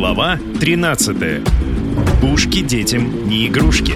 Глава 13. Пушки детям не игрушки.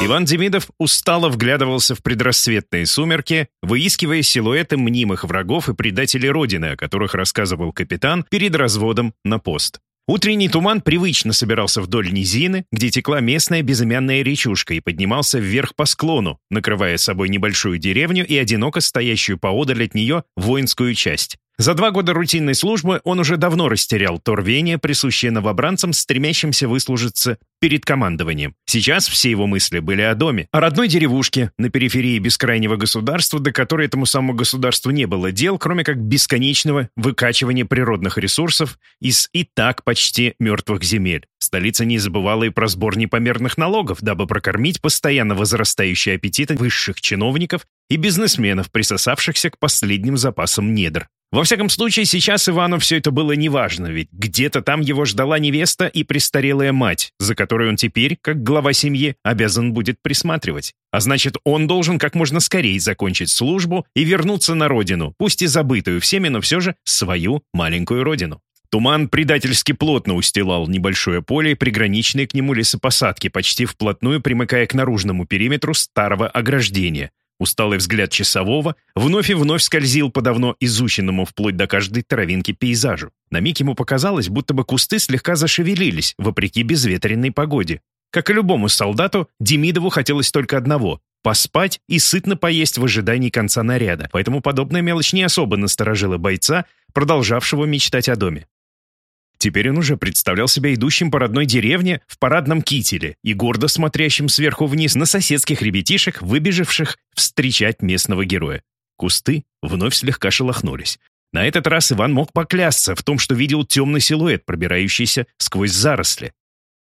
Иван Демидов устало вглядывался в предрассветные сумерки, выискивая силуэты мнимых врагов и предателей Родины, о которых рассказывал капитан перед разводом на пост. Утренний туман привычно собирался вдоль низины, где текла местная безымянная речушка и поднимался вверх по склону, накрывая собой небольшую деревню и одиноко стоящую поодаль от нее воинскую часть. За два года рутинной службы он уже давно растерял то рвение, присущее новобранцам, стремящимся выслужиться перед командованием. Сейчас все его мысли были о доме, о родной деревушке на периферии бескрайнего государства, до которой этому самому государству не было дел, кроме как бесконечного выкачивания природных ресурсов из и так почти мертвых земель. Столица не забывала и про сбор непомерных налогов, дабы прокормить постоянно возрастающие аппетиты высших чиновников и бизнесменов, присосавшихся к последним запасам недр. Во всяком случае, сейчас Ивану все это было неважно, ведь где-то там его ждала невеста и престарелая мать, за которой он теперь, как глава семьи, обязан будет присматривать. А значит, он должен как можно скорее закончить службу и вернуться на родину, пусть и забытую всеми, но все же свою маленькую родину. Туман предательски плотно устилал небольшое поле и приграничные к нему лесопосадки, почти вплотную примыкая к наружному периметру старого ограждения, Усталый взгляд часового вновь и вновь скользил по давно изученному вплоть до каждой травинки пейзажу. На миг ему показалось, будто бы кусты слегка зашевелились, вопреки безветренной погоде. Как и любому солдату, Демидову хотелось только одного — поспать и сытно поесть в ожидании конца наряда, поэтому подобная мелочь не особо насторожила бойца, продолжавшего мечтать о доме. Теперь он уже представлял себя идущим по родной деревне в парадном кителе и гордо смотрящим сверху вниз на соседских ребятишек, выбежавших встречать местного героя. Кусты вновь слегка шелохнулись. На этот раз Иван мог поклясться в том, что видел темный силуэт, пробирающийся сквозь заросли.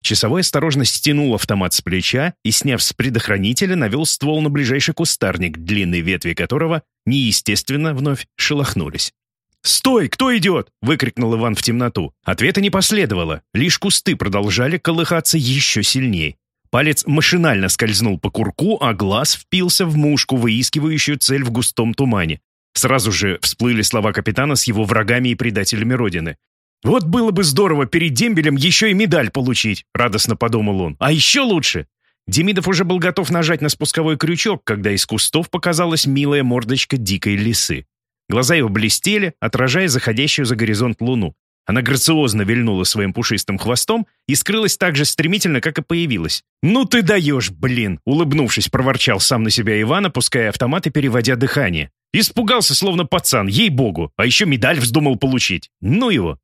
Часовой осторожно стянул автомат с плеча и, сняв с предохранителя, навел ствол на ближайший кустарник, длинные ветви которого неестественно вновь шелохнулись. «Стой! Кто идет?» — выкрикнул Иван в темноту. Ответа не последовало. Лишь кусты продолжали колыхаться еще сильнее. Палец машинально скользнул по курку, а глаз впился в мушку, выискивающую цель в густом тумане. Сразу же всплыли слова капитана с его врагами и предателями Родины. «Вот было бы здорово перед дембелем еще и медаль получить», — радостно подумал он. «А еще лучше!» Демидов уже был готов нажать на спусковой крючок, когда из кустов показалась милая мордочка дикой лисы. Глаза его блестели, отражая заходящую за горизонт луну. Она грациозно вильнула своим пушистым хвостом и скрылась так же стремительно, как и появилась. «Ну ты даешь, блин!» — улыбнувшись, проворчал сам на себя Иван, опуская автомат и переводя дыхание. Испугался, словно пацан, ей-богу, а еще медаль вздумал получить. Ну его!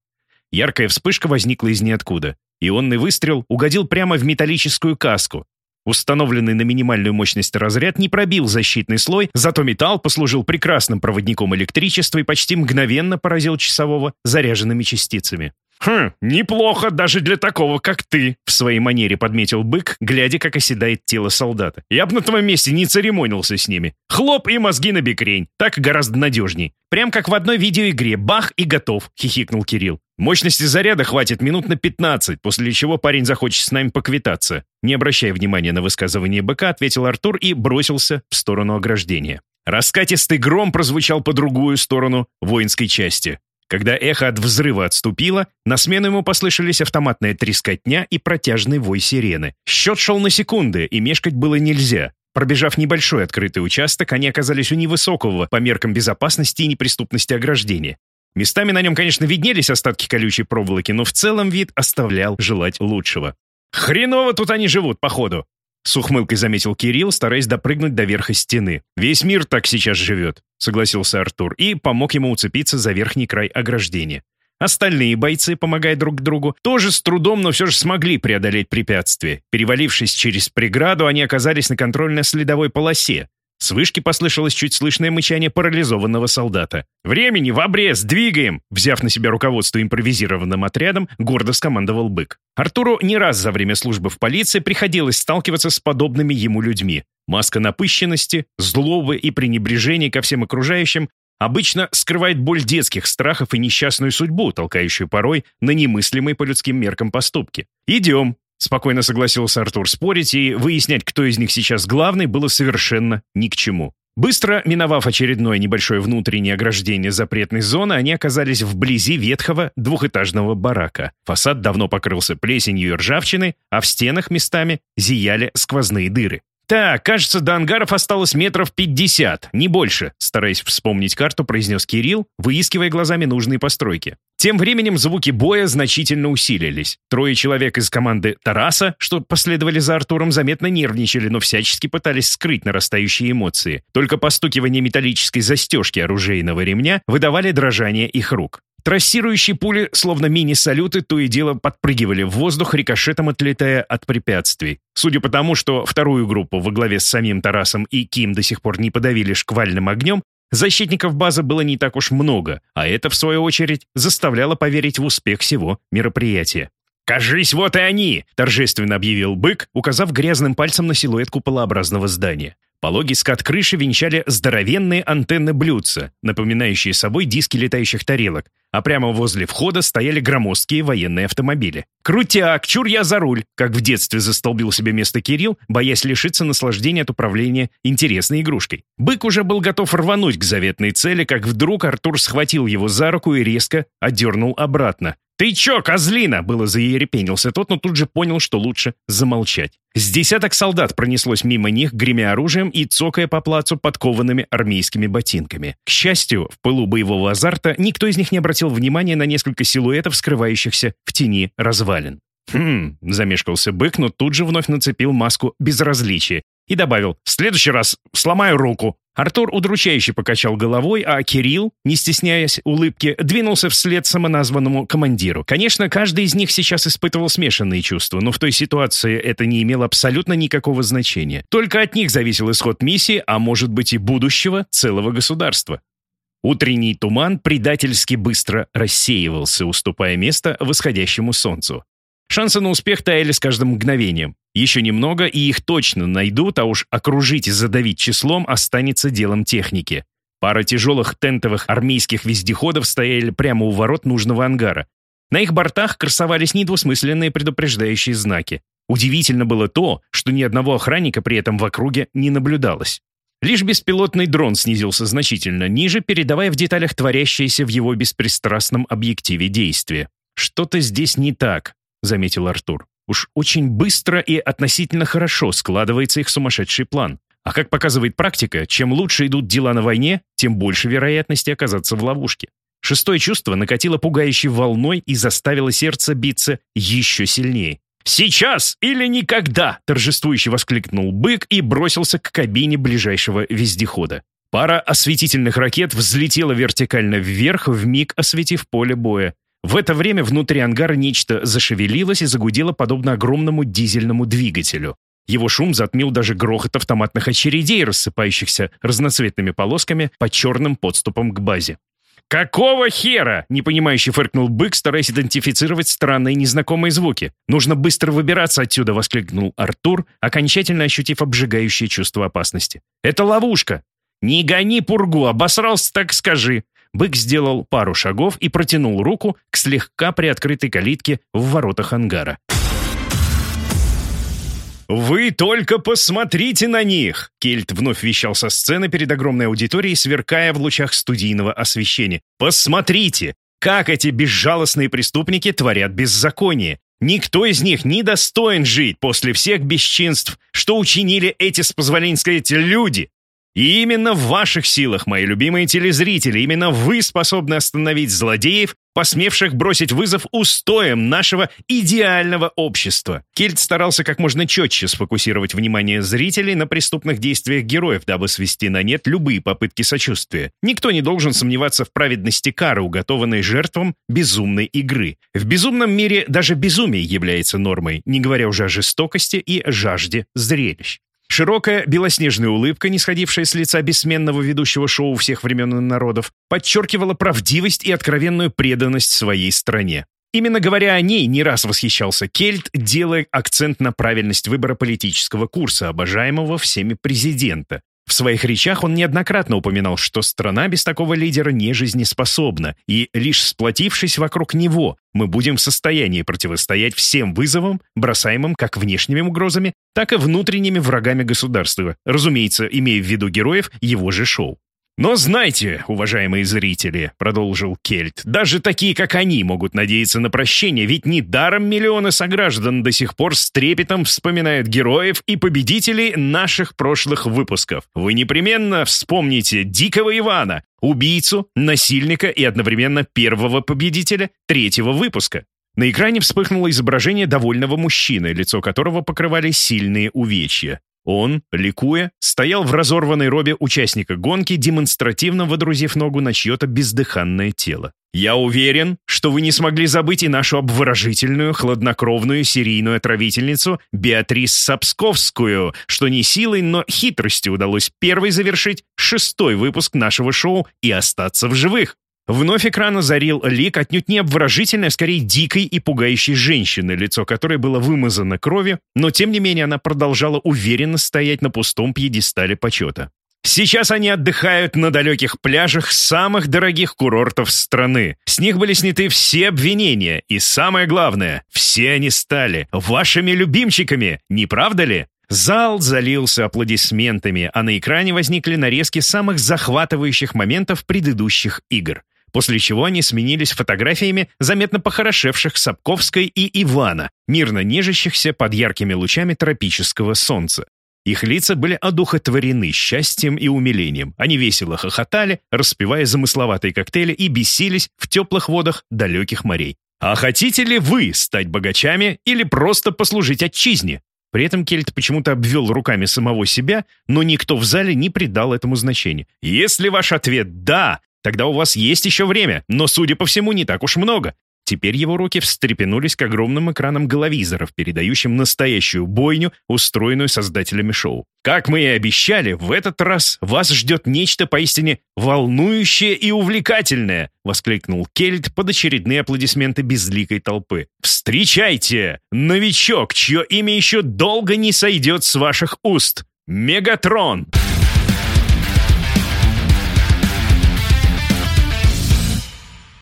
Яркая вспышка возникла из ниоткуда. Ионный выстрел угодил прямо в металлическую каску, Установленный на минимальную мощность разряд не пробил защитный слой, зато металл послужил прекрасным проводником электричества и почти мгновенно поразил часового заряженными частицами. «Хм, неплохо даже для такого, как ты», — в своей манере подметил бык, глядя, как оседает тело солдата. «Я бы на твоем месте не церемонился с ними. Хлоп и мозги на бекрень. Так гораздо надежней. Прям как в одной видеоигре. Бах и готов», — хихикнул Кирилл. «Мощности заряда хватит минут на 15, после чего парень захочет с нами поквитаться». Не обращая внимания на высказывание быка, ответил Артур и бросился в сторону ограждения. Раскатистый гром прозвучал по другую сторону воинской части. Когда эхо от взрыва отступило, на смену ему послышались автоматная трескотня и протяжный вой сирены. Счет шел на секунды, и мешкать было нельзя. Пробежав небольшой открытый участок, они оказались у невысокого по меркам безопасности и неприступности ограждения. Местами на нем, конечно, виднелись остатки колючей проволоки, но в целом вид оставлял желать лучшего. «Хреново тут они живут, походу!» С ухмылкой заметил Кирилл, стараясь допрыгнуть до верха стены. «Весь мир так сейчас живет», — согласился Артур и помог ему уцепиться за верхний край ограждения. Остальные бойцы, помогая друг другу, тоже с трудом, но все же смогли преодолеть препятствие. Перевалившись через преграду, они оказались на контрольно-следовой полосе. С вышки послышалось чуть слышное мычание парализованного солдата. «Времени в обрез! Двигаем!» Взяв на себя руководство импровизированным отрядом, гордо скомандовал бык. Артуру не раз за время службы в полиции приходилось сталкиваться с подобными ему людьми. Маска напыщенности, злобы и пренебрежения ко всем окружающим обычно скрывает боль детских страхов и несчастную судьбу, толкающую порой на немыслимые по людским меркам поступки. «Идем!» Спокойно согласился Артур спорить, и выяснять, кто из них сейчас главный, было совершенно ни к чему. Быстро миновав очередное небольшое внутреннее ограждение запретной зоны, они оказались вблизи ветхого двухэтажного барака. Фасад давно покрылся плесенью и ржавчиной, а в стенах местами зияли сквозные дыры. «Так, кажется, до ангаров осталось метров пятьдесят, не больше», стараясь вспомнить карту, произнес Кирилл, выискивая глазами нужные постройки. Тем временем звуки боя значительно усилились. Трое человек из команды Тараса, что последовали за Артуром, заметно нервничали, но всячески пытались скрыть нарастающие эмоции. Только постукивание металлической застежки оружейного ремня выдавали дрожание их рук. Трассирующие пули, словно мини-салюты, то и дело подпрыгивали в воздух, рикошетом отлетая от препятствий. Судя по тому, что вторую группу во главе с самим Тарасом и Ким до сих пор не подавили шквальным огнем, защитников базы было не так уж много, а это, в свою очередь, заставляло поверить в успех всего мероприятия. «Кажись, вот и они!» — торжественно объявил бык, указав грязным пальцем на силуэт куполообразного здания. Пологий скат крыши венчали здоровенные антенны блюдца, напоминающие собой диски летающих тарелок, а прямо возле входа стояли громоздкие военные автомобили. «Крутяк! Чур я за руль!» Как в детстве застолбил себе место Кирилл, боясь лишиться наслаждения от управления интересной игрушкой. Бык уже был готов рвануть к заветной цели, как вдруг Артур схватил его за руку и резко отдернул обратно. «Ты чё, козлина?» — было заерепенился тот, но тут же понял, что лучше замолчать. С десяток солдат пронеслось мимо них, гремя оружием и цокая по плацу подкованными армейскими ботинками. К счастью, в пылу боевого азарта никто из них не обратил внимания на несколько силуэтов, скрывающихся в тени развалин. «Хм», — замешкался бык, но тут же вновь нацепил маску безразличия и добавил «В следующий раз сломаю руку». Артур удручающе покачал головой, а Кирилл, не стесняясь улыбки, двинулся вслед самоназванному командиру. Конечно, каждый из них сейчас испытывал смешанные чувства, но в той ситуации это не имело абсолютно никакого значения. Только от них зависел исход миссии, а может быть и будущего целого государства. Утренний туман предательски быстро рассеивался, уступая место восходящему солнцу. Шансы на успех таяли с каждым мгновением. Еще немного, и их точно найдут, а уж окружить и задавить числом останется делом техники. Пара тяжелых тентовых армейских вездеходов стояли прямо у ворот нужного ангара. На их бортах красовались недвусмысленные предупреждающие знаки. Удивительно было то, что ни одного охранника при этом в округе не наблюдалось. Лишь беспилотный дрон снизился значительно ниже, передавая в деталях творящееся в его беспристрастном объективе действие. Что-то здесь не так, — заметил Артур. «Уж очень быстро и относительно хорошо складывается их сумасшедший план. А как показывает практика, чем лучше идут дела на войне, тем больше вероятности оказаться в ловушке. Шестое чувство накатило пугающей волной и заставило сердце биться еще сильнее. «Сейчас или никогда!» – торжествующе воскликнул бык и бросился к кабине ближайшего вездехода. Пара осветительных ракет взлетела вертикально вверх, вмиг осветив поле боя. В это время внутри ангара нечто зашевелилось и загудело подобно огромному дизельному двигателю. Его шум затмил даже грохот автоматных очередей, рассыпающихся разноцветными полосками по черным подступам к базе. «Какого хера?» — непонимающе фыркнул бык, стараясь идентифицировать странные незнакомые звуки. «Нужно быстро выбираться отсюда!» — воскликнул Артур, окончательно ощутив обжигающее чувство опасности. «Это ловушка!» «Не гони пургу, обосрался, так скажи!» Бык сделал пару шагов и протянул руку к слегка приоткрытой калитке в воротах ангара. «Вы только посмотрите на них!» Кельт вновь вещал со сцены перед огромной аудиторией, сверкая в лучах студийного освещения. «Посмотрите, как эти безжалостные преступники творят беззаконие! Никто из них не достоин жить после всех бесчинств, что учинили эти, с позволения сказать, люди! И именно в ваших силах, мои любимые телезрители, именно вы способны остановить злодеев, посмевших бросить вызов устоям нашего идеального общества. Кельт старался как можно четче сфокусировать внимание зрителей на преступных действиях героев, дабы свести на нет любые попытки сочувствия. Никто не должен сомневаться в праведности кары, уготованной жертвам безумной игры. В безумном мире даже безумие является нормой, не говоря уже о жестокости и жажде зрелищ. Широкая белоснежная улыбка, не сходившая с лица бессменного ведущего шоу всех времен и народов, подчеркивала правдивость и откровенную преданность своей стране. Именно говоря о ней не раз восхищался Кельт, делая акцент на правильность выбора политического курса, обожаемого всеми президента. В своих речах он неоднократно упоминал, что страна без такого лидера не жизнеспособна, и лишь сплотившись вокруг него, мы будем в состоянии противостоять всем вызовам, бросаемым как внешними угрозами, так и внутренними врагами государства, разумеется, имея в виду героев его же шоу. «Но знайте, уважаемые зрители», — продолжил Кельт, «даже такие, как они, могут надеяться на прощение, ведь недаром миллионы сограждан до сих пор с трепетом вспоминают героев и победителей наших прошлых выпусков. Вы непременно вспомните Дикого Ивана, убийцу, насильника и одновременно первого победителя третьего выпуска. На экране вспыхнуло изображение довольного мужчины, лицо которого покрывали сильные увечья. Он, ликуя, стоял в разорванной робе участника гонки, демонстративно водрузив ногу на чье-то бездыханное тело. «Я уверен, что вы не смогли забыть и нашу обворожительную, хладнокровную серийную отравительницу Беатрис Сапсковскую, что не силой, но хитростью удалось первой завершить шестой выпуск нашего шоу и остаться в живых. Вновь экран озарил лик отнюдь не обворожительной, а скорее дикой и пугающей женщины, лицо которой было вымазано кровью, но тем не менее она продолжала уверенно стоять на пустом пьедестале почета. Сейчас они отдыхают на далеких пляжах самых дорогих курортов страны. С них были сняты все обвинения, и самое главное, все они стали вашими любимчиками, не правда ли? Зал залился аплодисментами, а на экране возникли нарезки самых захватывающих моментов предыдущих игр после чего они сменились фотографиями заметно похорошевших Сапковской и Ивана, мирно нежащихся под яркими лучами тропического солнца. Их лица были одухотворены счастьем и умилением. Они весело хохотали, распивая замысловатые коктейли и бесились в теплых водах далеких морей. «А хотите ли вы стать богачами или просто послужить отчизне?» При этом Кельт почему-то обвел руками самого себя, но никто в зале не придал этому значения. «Если ваш ответ «да», Тогда у вас есть еще время, но, судя по всему, не так уж много. Теперь его руки встрепенулись к огромным экранам головизоров, передающим настоящую бойню, устроенную создателями шоу. Как мы и обещали, в этот раз вас ждет нечто поистине волнующее и увлекательное, воскликнул Кельт под очередные аплодисменты безликой толпы. Встречайте! Новичок, чье имя еще долго не сойдет с ваших уст. Мегатрон!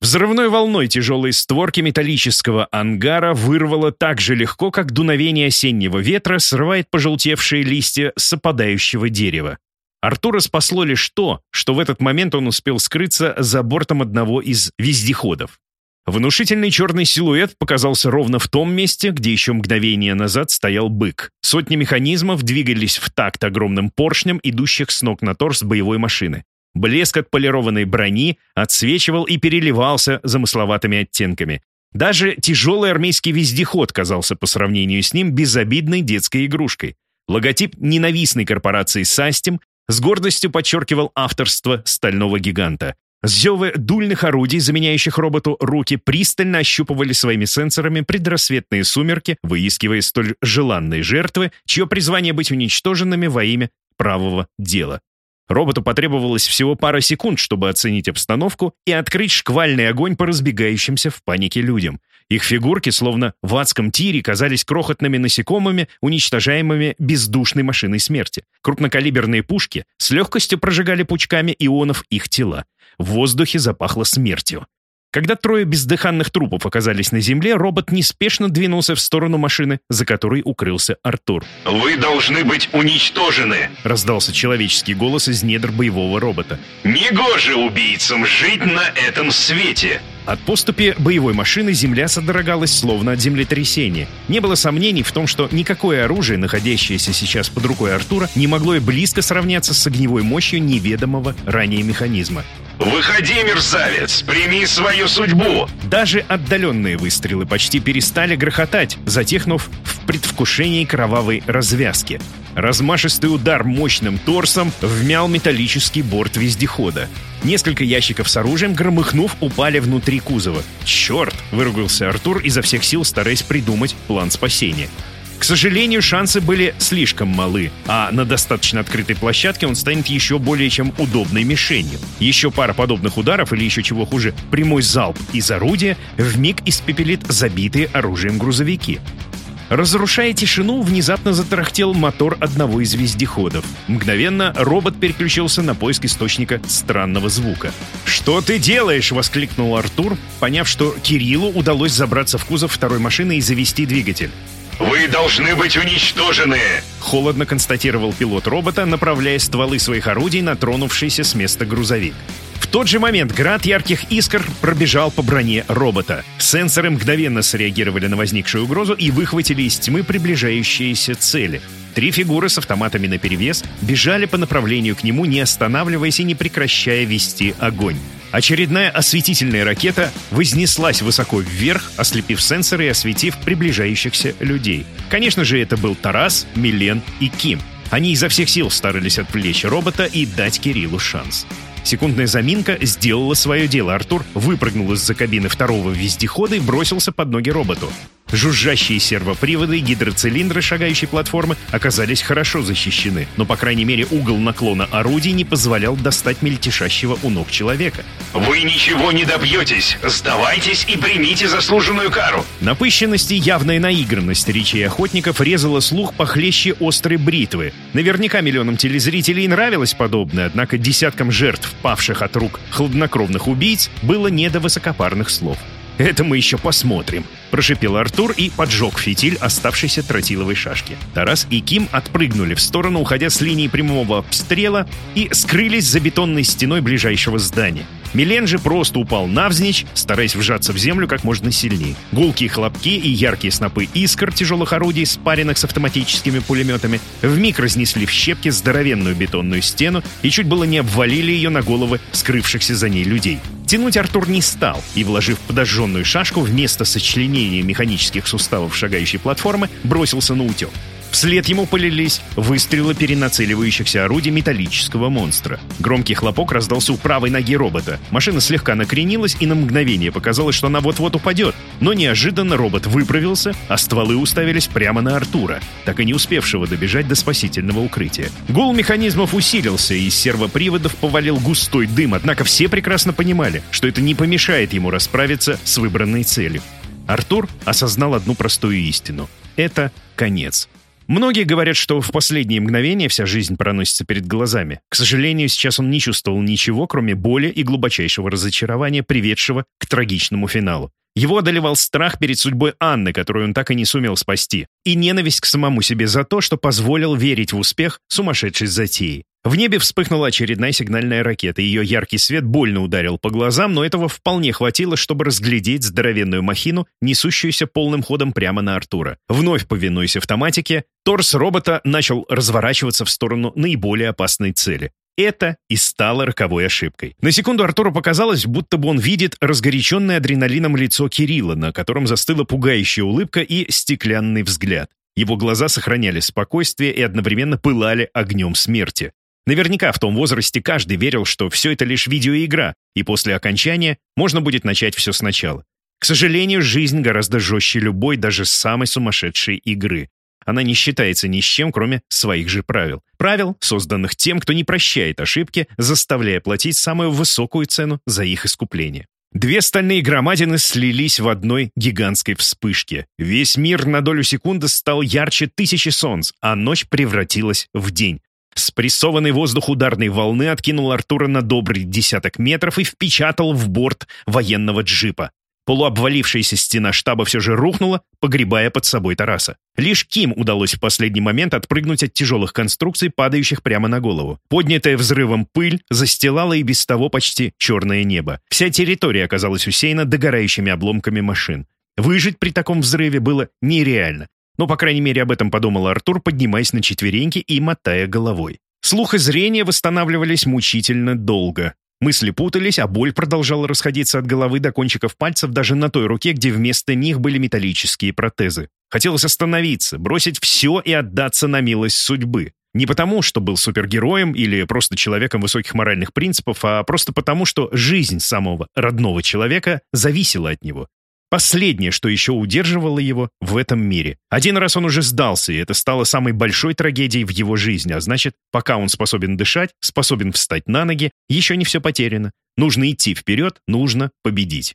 Взрывной волной тяжелые створки металлического ангара вырвало так же легко, как дуновение осеннего ветра срывает пожелтевшие листья с опадающего дерева. Артура спасло лишь то, что в этот момент он успел скрыться за бортом одного из вездеходов. Внушительный черный силуэт показался ровно в том месте, где еще мгновение назад стоял бык. Сотни механизмов двигались в такт огромным поршням, идущих с ног на торс боевой машины. Блеск от полированной брони отсвечивал и переливался замысловатыми оттенками. Даже тяжелый армейский вездеход казался по сравнению с ним безобидной детской игрушкой. Логотип ненавистной корпорации «Састим» с гордостью подчеркивал авторство стального гиганта. Зевы дульных орудий, заменяющих роботу руки, пристально ощупывали своими сенсорами предрассветные сумерки, выискивая столь желанные жертвы, чье призвание быть уничтоженными во имя правого дела. Роботу потребовалось всего пара секунд, чтобы оценить обстановку и открыть шквальный огонь по разбегающимся в панике людям. Их фигурки, словно в адском тире, казались крохотными насекомыми, уничтожаемыми бездушной машиной смерти. Крупнокалиберные пушки с легкостью прожигали пучками ионов их тела. В воздухе запахло смертью. Когда трое бездыханных трупов оказались на земле, робот неспешно двинулся в сторону машины, за которой укрылся Артур. «Вы должны быть уничтожены!» — раздался человеческий голос из недр боевого робота. «Негоже убийцам жить на этом свете!» От поступи боевой машины земля содрогалась словно от землетрясения. Не было сомнений в том, что никакое оружие, находящееся сейчас под рукой Артура, не могло и близко сравняться с огневой мощью неведомого ранее механизма. «Выходи, мерзавец! Прими свою судьбу!» Даже отдаленные выстрелы почти перестали грохотать, затихнув в предвкушении кровавой развязки. Размашистый удар мощным торсом вмял металлический борт вездехода. Несколько ящиков с оружием, громыхнув, упали внутри кузова. «Черт!» — выругался Артур, изо всех сил стараясь придумать план спасения. К сожалению, шансы были слишком малы, а на достаточно открытой площадке он станет еще более чем удобной мишенью. Еще пара подобных ударов или еще чего хуже, прямой залп из орудия вмиг испепелит забитые оружием грузовики. Разрушая тишину, внезапно затарахтел мотор одного из вездеходов. Мгновенно робот переключился на поиск источника странного звука. «Что ты делаешь?» — воскликнул Артур, поняв, что Кириллу удалось забраться в кузов второй машины и завести двигатель. «Вы должны быть уничтожены!» Холодно констатировал пилот робота, направляя стволы своих орудий на тронувшийся с места грузовик. В тот же момент град ярких искр пробежал по броне робота. Сенсоры мгновенно среагировали на возникшую угрозу и выхватили из тьмы приближающиеся цели. Три фигуры с автоматами наперевес бежали по направлению к нему, не останавливаясь и не прекращая вести огонь. Очередная осветительная ракета вознеслась высоко вверх, ослепив сенсоры и осветив приближающихся людей. Конечно же, это был Тарас, Милен и Ким. Они изо всех сил старались отвлечь робота и дать Кириллу шанс. Секундная заминка сделала свое дело. Артур выпрыгнул из-за кабины второго вездехода и бросился под ноги роботу. Жужжащие сервоприводы гидроцилиндры шагающей платформы оказались хорошо защищены, но, по крайней мере, угол наклона орудий не позволял достать мельтешащего у ног человека. «Вы ничего не добьетесь! Сдавайтесь и примите заслуженную кару!» Напыщенность и явная наигранность речей охотников резала слух похлеще острой бритвы. Наверняка миллионам телезрителей нравилось подобное, однако десяткам жертв, павших от рук хладнокровных убийц, было не до высокопарных слов. «Это мы еще посмотрим», — прошипел Артур и поджег фитиль оставшейся тротиловой шашки. Тарас и Ким отпрыгнули в сторону, уходя с линии прямого обстрела, и скрылись за бетонной стеной ближайшего здания. Милен же просто упал навзничь, стараясь вжаться в землю как можно сильнее. Гулкие хлопки и яркие снопы искр тяжелых орудий, спаренных с автоматическими пулеметами, вмиг разнесли в щепки здоровенную бетонную стену и чуть было не обвалили ее на головы скрывшихся за ней людей. Тянуть Артур не стал и, вложив подожженную шашку вместо сочленения механических суставов шагающей платформы, бросился на утек. Вслед ему полились выстрелы перенацеливающихся орудий металлического монстра. Громкий хлопок раздался у правой ноги робота. Машина слегка накренилась, и на мгновение показалось, что она вот-вот упадет. Но неожиданно робот выправился, а стволы уставились прямо на Артура, так и не успевшего добежать до спасительного укрытия. Гул механизмов усилился, и из сервоприводов повалил густой дым, однако все прекрасно понимали, что это не помешает ему расправиться с выбранной целью. Артур осознал одну простую истину. Это конец. Многие говорят, что в последние мгновения вся жизнь проносится перед глазами. К сожалению, сейчас он не чувствовал ничего, кроме боли и глубочайшего разочарования, приведшего к трагичному финалу. Его одолевал страх перед судьбой Анны, которую он так и не сумел спасти, и ненависть к самому себе за то, что позволил верить в успех сумасшедшей затеи. В небе вспыхнула очередная сигнальная ракета. Ее яркий свет больно ударил по глазам, но этого вполне хватило, чтобы разглядеть здоровенную махину, несущуюся полным ходом прямо на Артура. Вновь повинуясь автоматике, торс робота начал разворачиваться в сторону наиболее опасной цели. Это и стало роковой ошибкой. На секунду Артуру показалось, будто бы он видит разгоряченное адреналином лицо Кирилла, на котором застыла пугающая улыбка и стеклянный взгляд. Его глаза сохраняли спокойствие и одновременно пылали огнем смерти. Наверняка в том возрасте каждый верил, что все это лишь видеоигра, и после окончания можно будет начать все сначала. К сожалению, жизнь гораздо жестче любой, даже самой сумасшедшей игры. Она не считается ни с чем, кроме своих же правил. Правил, созданных тем, кто не прощает ошибки, заставляя платить самую высокую цену за их искупление. Две стальные громадины слились в одной гигантской вспышке. Весь мир на долю секунды стал ярче тысячи солнц, а ночь превратилась в день. Спрессованный воздух ударной волны откинул Артура на добрый десяток метров и впечатал в борт военного джипа. Полуобвалившаяся стена штаба все же рухнула, погребая под собой Тараса. Лишь Ким удалось в последний момент отпрыгнуть от тяжелых конструкций, падающих прямо на голову. Поднятая взрывом пыль застилала и без того почти черное небо. Вся территория оказалась усеяна догорающими обломками машин. Выжить при таком взрыве было нереально. Но, по крайней мере, об этом подумал Артур, поднимаясь на четвереньки и мотая головой. Слух и зрение восстанавливались мучительно долго. Мысли путались, а боль продолжала расходиться от головы до кончиков пальцев даже на той руке, где вместо них были металлические протезы. Хотелось остановиться, бросить все и отдаться на милость судьбы. Не потому, что был супергероем или просто человеком высоких моральных принципов, а просто потому, что жизнь самого родного человека зависела от него. Последнее, что еще удерживало его в этом мире. Один раз он уже сдался, и это стало самой большой трагедией в его жизни, а значит, пока он способен дышать, способен встать на ноги, еще не все потеряно. Нужно идти вперед, нужно победить.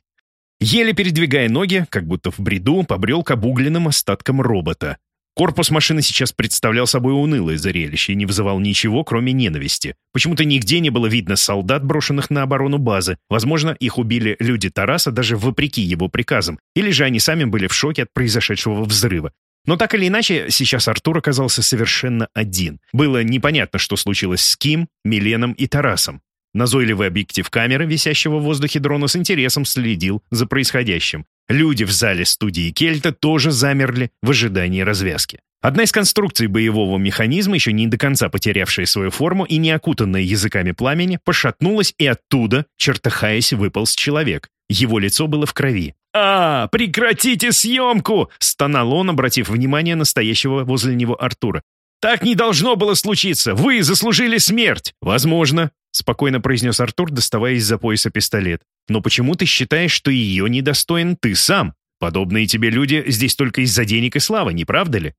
Еле передвигая ноги, как будто в бреду, побрел к обугленным остаткам робота. Корпус машины сейчас представлял собой унылое зрелище и не вызывал ничего, кроме ненависти. Почему-то нигде не было видно солдат, брошенных на оборону базы. Возможно, их убили люди Тараса даже вопреки его приказам. Или же они сами были в шоке от произошедшего взрыва. Но так или иначе, сейчас Артур оказался совершенно один. Было непонятно, что случилось с Ким, Миленом и Тарасом. Назойливый объектив камеры, висящего в воздухе дрона, с интересом следил за происходящим. Люди в зале студии Кельта тоже замерли в ожидании развязки. Одна из конструкций боевого механизма, еще не до конца потерявшая свою форму и не окутанная языками пламени, пошатнулась, и оттуда, чертыхаясь, выполз человек. Его лицо было в крови. «А, прекратите съемку!» — стонал он, обратив внимание настоящего возле него Артура. «Так не должно было случиться! Вы заслужили смерть!» «Возможно», — спокойно произнес Артур, доставая из-за пояса пистолет. Но почему ты считаешь, что ее недостоин ты сам? Подобные тебе люди здесь только из-за денег и славы, не правда ли?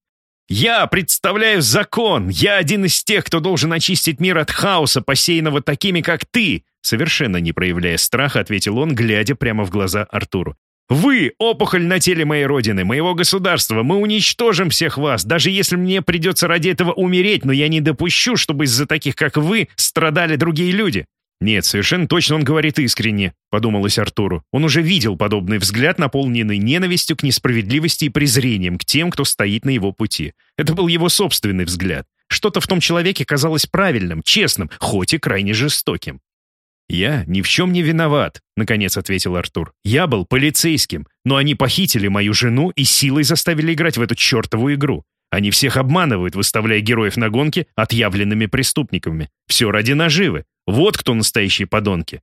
Я представляю закон! Я один из тех, кто должен очистить мир от хаоса, посеянного такими, как ты!» Совершенно не проявляя страха, ответил он, глядя прямо в глаза Артуру. «Вы — опухоль на теле моей родины, моего государства. Мы уничтожим всех вас, даже если мне придется ради этого умереть, но я не допущу, чтобы из-за таких, как вы, страдали другие люди. «Нет, совершенно точно он говорит искренне», — подумалось Артуру. Он уже видел подобный взгляд, наполненный ненавистью к несправедливости и презрением к тем, кто стоит на его пути. Это был его собственный взгляд. Что-то в том человеке казалось правильным, честным, хоть и крайне жестоким. «Я ни в чем не виноват», — наконец ответил Артур. «Я был полицейским, но они похитили мою жену и силой заставили играть в эту чертову игру. Они всех обманывают, выставляя героев на гонки отъявленными преступниками. Все ради наживы. Вот кто настоящие подонки.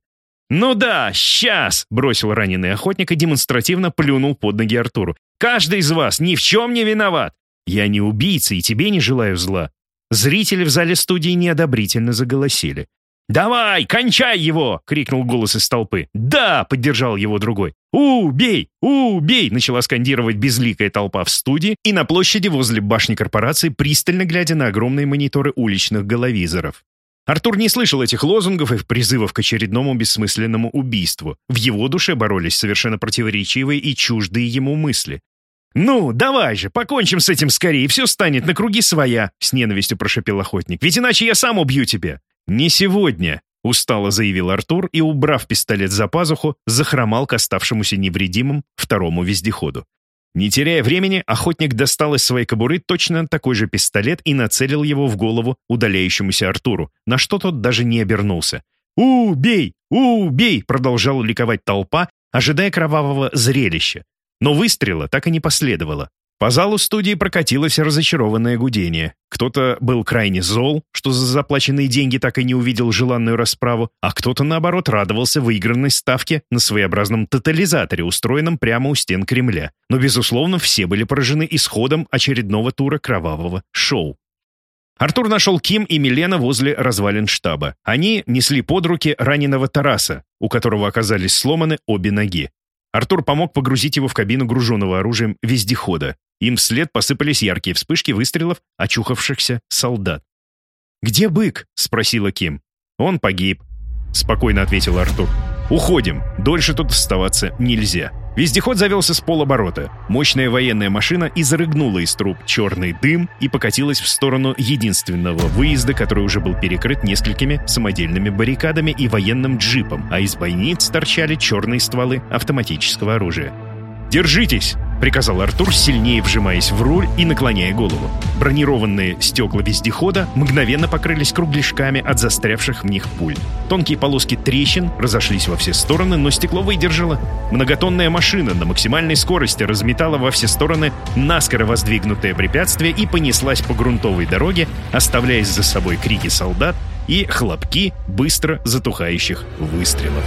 «Ну да, сейчас!» — бросил раненый охотник и демонстративно плюнул под ноги Артуру. «Каждый из вас ни в чем не виноват! Я не убийца и тебе не желаю зла!» Зрители в зале студии неодобрительно заголосили. «Давай, кончай его!» — крикнул голос из толпы. «Да!» — поддержал его другой. «Убей! Убей!» — начала скандировать безликая толпа в студии и на площади возле башни корпорации, пристально глядя на огромные мониторы уличных головизоров. Артур не слышал этих лозунгов и призывов к очередному бессмысленному убийству. В его душе боролись совершенно противоречивые и чуждые ему мысли. «Ну, давай же, покончим с этим скорее, все станет на круги своя», — с ненавистью прошепел охотник. «Ведь иначе я сам убью тебя». «Не сегодня», — устало заявил Артур и, убрав пистолет за пазуху, захромал к оставшемуся невредимым второму вездеходу. Не теряя времени, охотник достал из своей кобуры точно такой же пистолет и нацелил его в голову удаляющемуся Артуру, на что тот даже не обернулся. «Убей! Убей!» — продолжала ликовать толпа, ожидая кровавого зрелища. Но выстрела так и не последовало. По залу студии прокатилось разочарованное гудение. Кто-то был крайне зол, что за заплаченные деньги так и не увидел желанную расправу, а кто-то, наоборот, радовался выигранной ставке на своеобразном тотализаторе, устроенном прямо у стен Кремля. Но, безусловно, все были поражены исходом очередного тура кровавого шоу. Артур нашел Ким и Милена возле развалин штаба. Они несли под руки раненого Тараса, у которого оказались сломаны обе ноги. Артур помог погрузить его в кабину груженного оружием вездехода. Им вслед посыпались яркие вспышки выстрелов очухавшихся солдат. «Где бык?» — спросила Ким. «Он погиб», — спокойно ответил Артур. «Уходим. Дольше тут оставаться нельзя». Вездеход завелся с полоборота. Мощная военная машина изрыгнула из труб черный дым и покатилась в сторону единственного выезда, который уже был перекрыт несколькими самодельными баррикадами и военным джипом, а из бойниц торчали черные стволы автоматического оружия. «Держитесь!» — приказал Артур, сильнее вжимаясь в руль и наклоняя голову. Бронированные стекла вездехода мгновенно покрылись кругляшками от застрявших в них пуль. Тонкие полоски трещин разошлись во все стороны, но стекло выдержало. Многотонная машина на максимальной скорости разметала во все стороны наскоро воздвигнутое препятствие и понеслась по грунтовой дороге, оставляя за собой крики солдат и хлопки быстро затухающих выстрелов.